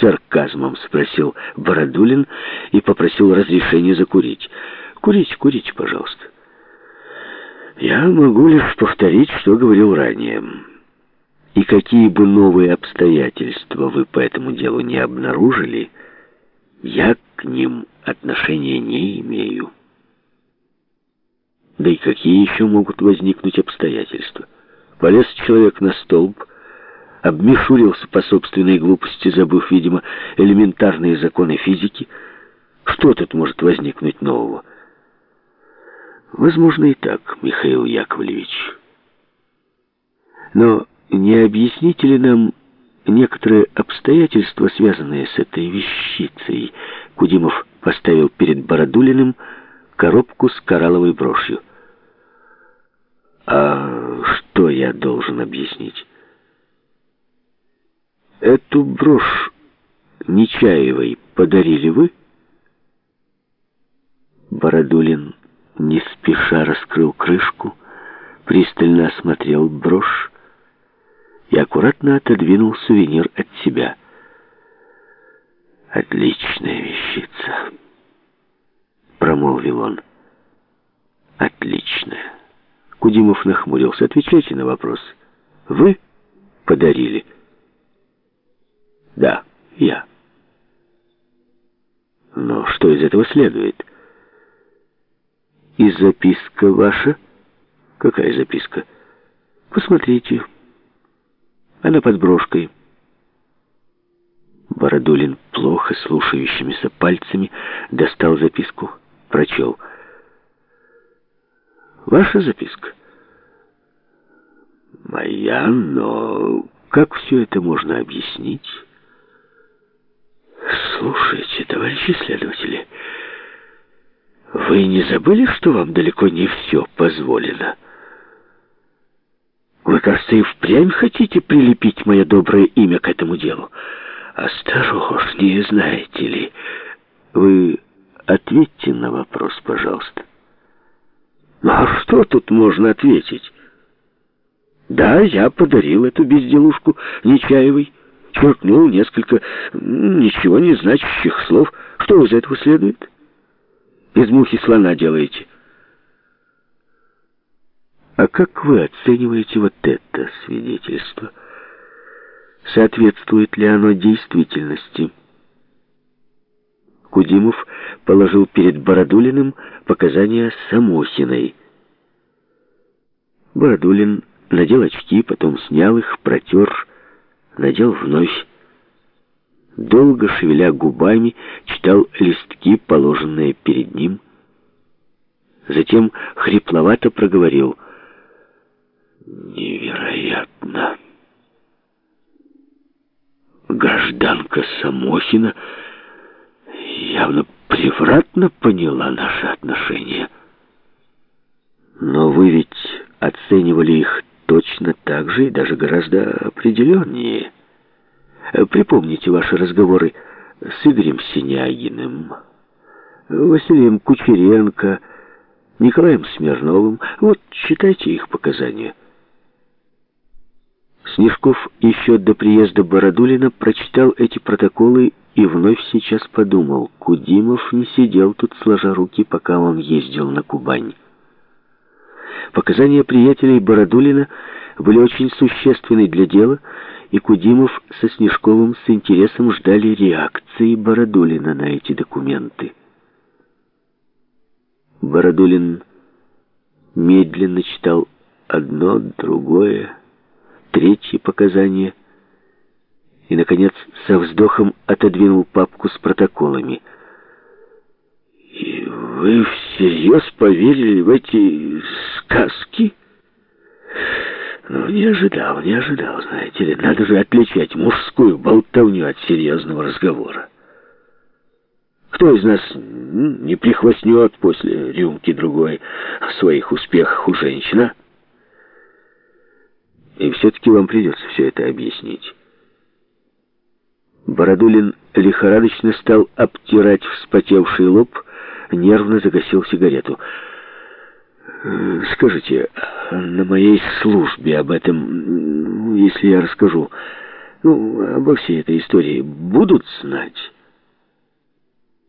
Сарказмом спросил Бородулин и попросил разрешения закурить. «Курите, курите, пожалуйста». «Я могу лишь повторить, что говорил ранее. И какие бы новые обстоятельства вы по этому делу не обнаружили, я к ним отношения не имею». Да и какие еще могут возникнуть обстоятельства? Полез человек на столб, обмешурился по собственной глупости, забыв, видимо, элементарные законы физики. Что тут может возникнуть нового? Возможно и так, Михаил Яковлевич. Но не объясните ли нам некоторые обстоятельства, связанные с этой вещицей? Кудимов поставил перед Бородулиным коробку с коралловой брошью. А что я должен объяснить? Эту брошь Нечаевой подарили вы? Бородулин не спеша раскрыл крышку, пристально осмотрел брошь и аккуратно отодвинул сувенир от себя. «Отличная вещица», — промолвил он. «Отличная». Кудимов нахмурился. «Отвечайте на вопрос. Вы подарили?» Да, я. Но что из этого следует? И записка ваша? Какая записка? Посмотрите. Она под брошкой. Бородулин, плохо слушающимися пальцами, достал записку, прочел. Ваша записка? Моя, но как все это можно объяснить? Слушайте, товарищи следователи, вы не забыли, что вам далеко не все позволено? Вы, кажется, и впрямь хотите прилепить мое доброе имя к этому делу. Осторожнее, знаете ли. Вы ответьте на вопрос, пожалуйста. Ну, а что тут можно ответить? Да, я подарил эту безделушку Нечаевой черкнул несколько ничего не значащих слов. Что из этого следует? Из мухи слона делаете. А как вы оцениваете вот это свидетельство? Соответствует ли оно действительности? Кудимов положил перед Бородулиным показания Самохиной. Бородулин надел очки, потом снял их, протер, надел вновь. Долго шевеля губами, читал листки, положенные перед ним. Затем хрипловато проговорил. «Невероятно! Гражданка Самохина явно превратно поняла наши отношения. Но вы ведь оценивали их точно так же и даже гораздо определеннее. Припомните ваши разговоры с Игорем Синягиным, Василием Кучеренко, Николаем Смирновым. Вот, читайте их показания. Снежков еще до приезда Бородулина прочитал эти протоколы и вновь сейчас подумал, Кудимов не сидел тут сложа руки, пока он ездил на Кубань. Показания приятелей Бородулина были очень существенны для дела, и Кудимов со Снежковым с интересом ждали реакции Бородулина на эти документы. Бородулин медленно читал одно, другое, третье показание и, наконец, со вздохом отодвинул папку с протоколами – вы всерьез поверили в эти сказки? Ну, не ожидал, не ожидал, знаете ли. Надо же отличать мужскую болтовню от серьезного разговора. Кто из нас не прихвостнет после рюмки другой о своих успехах у женщин, И все-таки вам придется все это объяснить. Бородулин лихорадочно стал обтирать вспотевший лоб, нервно загасил сигарету. Э, «Скажите, на моей службе об этом, если я расскажу, ну, обо всей этой истории будут знать?